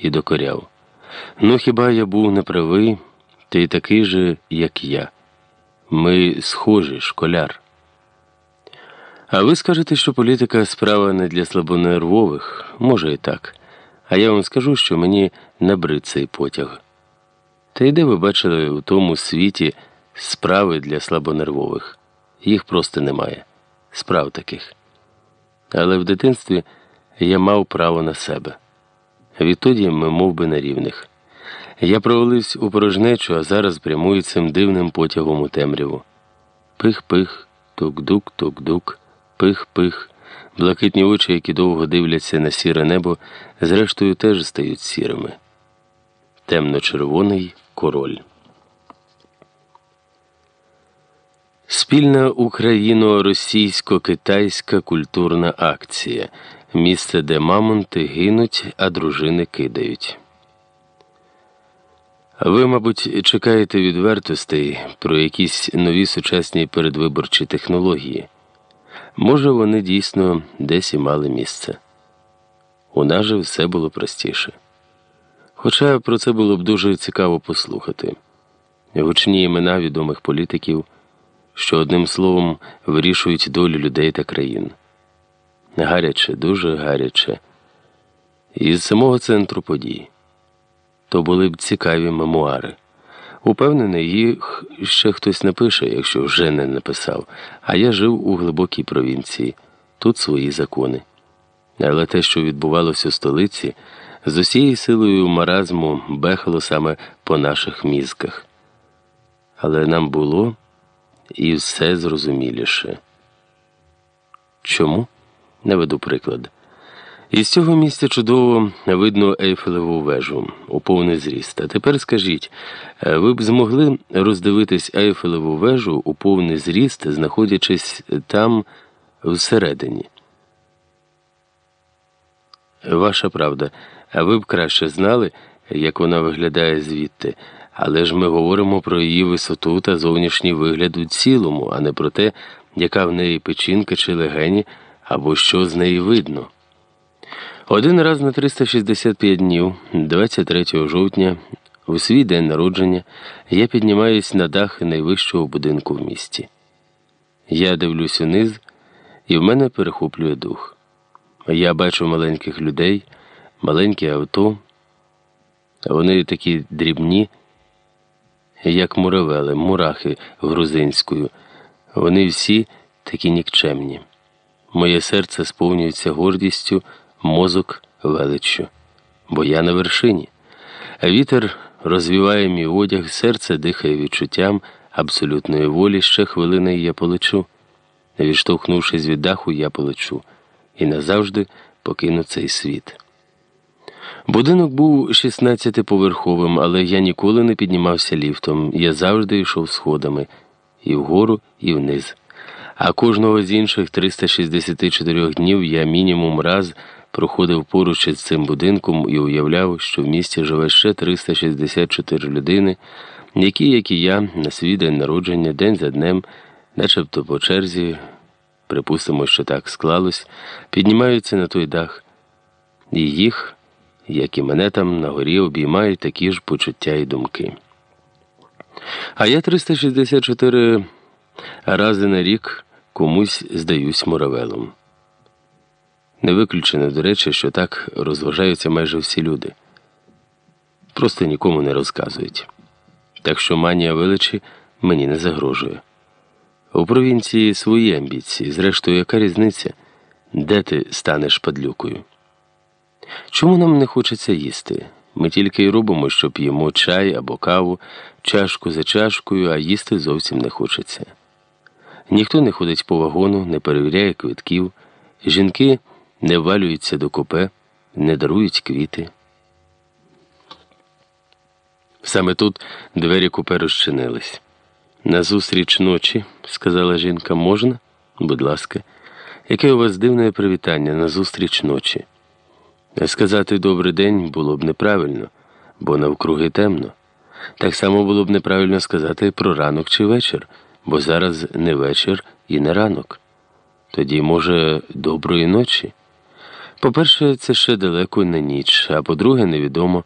і докоряв. Ну, хіба я був неправий, ти такий же, як я. Ми схожі, школяр. А ви скажете, що політика справа не для слабонервових, може і так. А я вам скажу, що мені набрид цей потяг. Та й де ви бачили у тому світі справи для слабонервових? Їх просто немає. Справ таких. Але в дитинстві я мав право на себе. Відтоді ми мов би, на рівних. Я провалився у порожнечу, а зараз прямую цим дивним потягом у темряву. Пих-пих, тук-дук, тук-дук, пих-пих. Блакитні очі, які довго дивляться на сіре небо, зрештою теж стають сірими. Темно-червоний король. Спільна україно-російсько-китайська культурна акція. Місце, де мамонти гинуть, а дружини кидають. Ви, мабуть, чекаєте відвертостей про якісь нові сучасні передвиборчі технології. Може, вони дійсно десь і мали місце. У нас же все було простіше. Хоча про це було б дуже цікаво послухати гучні імена відомих політиків, що одним словом вирішують долю людей та країн. Гаряче, дуже гаряче. Із самого центру подій. То були б цікаві мемуари. Упевнений, їх ще хтось напише, якщо вже не написав. А я жив у глибокій провінції, тут свої закони. Але те, що відбувалося у столиці, з усією силою маразму бехало саме по наших мізках. Але нам було і все зрозуміліше. Чому? Наведу приклад. Із цього місця чудово видно Ейфелеву вежу у повний зріст. А тепер скажіть, ви б змогли роздивитись Ейфелеву вежу у повний зріст, знаходячись там всередині? Ваша правда, а ви б краще знали, як вона виглядає звідти, але ж ми говоримо про її висоту та зовнішній вигляд у цілому, а не про те, яка в неї печінка чи легені, або що з неї видно. Один раз на 365 днів, 23 жовтня, у свій день народження, я піднімаюсь на дах найвищого будинку в місті. Я дивлюсь униз, і в мене перехоплює дух. Я бачу маленьких людей, маленькі авто. Вони такі дрібні, як муравели, мурахи грузинською. Вони всі такі нікчемні. Моє серце сповнюється гордістю, мозок величчю, бо я на вершині. Вітер розвіває мій одяг, серце дихає відчуттям абсолютної волі. Ще хвилини я полечу. Відштовхнувшись від даху, я полечу і назавжди покину цей світ. Будинок був 16-поверховим, але я ніколи не піднімався ліфтом. Я завжди йшов сходами і вгору, і вниз. А кожного з інших 364 днів я мінімум раз проходив поруч із цим будинком і уявляв, що в місті живе ще 364 людини, які, як і я, на свій день народження, день за днем, начебто по черзі, припустимо, що так склалось, піднімаються на той дах, і їх, як і мене там на горі, обіймають такі ж почуття і думки. А я 364 рази на рік комусь здаюсь муравелом. Не виключено, до речі, що так розважаються майже всі люди. Просто нікому не розказують. Так що манія величі мені не загрожує. У провінції свої амбіції, зрештою, яка різниця, де ти станеш падлюкою? Чому нам не хочеться їсти? Ми тільки й робимо, що п'ємо чай або каву, чашку за чашкою, а їсти зовсім не хочеться. Ніхто не ходить по вагону, не перевіряє квитків, жінки не валюються до купе, не дарують квіти. Саме тут двері купе розчинились. Назустріч ночі, сказала жінка, можна? Будь ласка, яке у вас дивне привітання назустріч ночі? Сказати добрий день було б неправильно, бо навкруги темно. Так само було б неправильно сказати про ранок чи вечір, бо зараз не вечір і не ранок. Тоді, може, доброї ночі. По-перше, це ще далеко не ніч, а по-друге, невідомо,